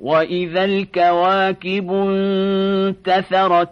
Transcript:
وإذا الكواكب انتثرت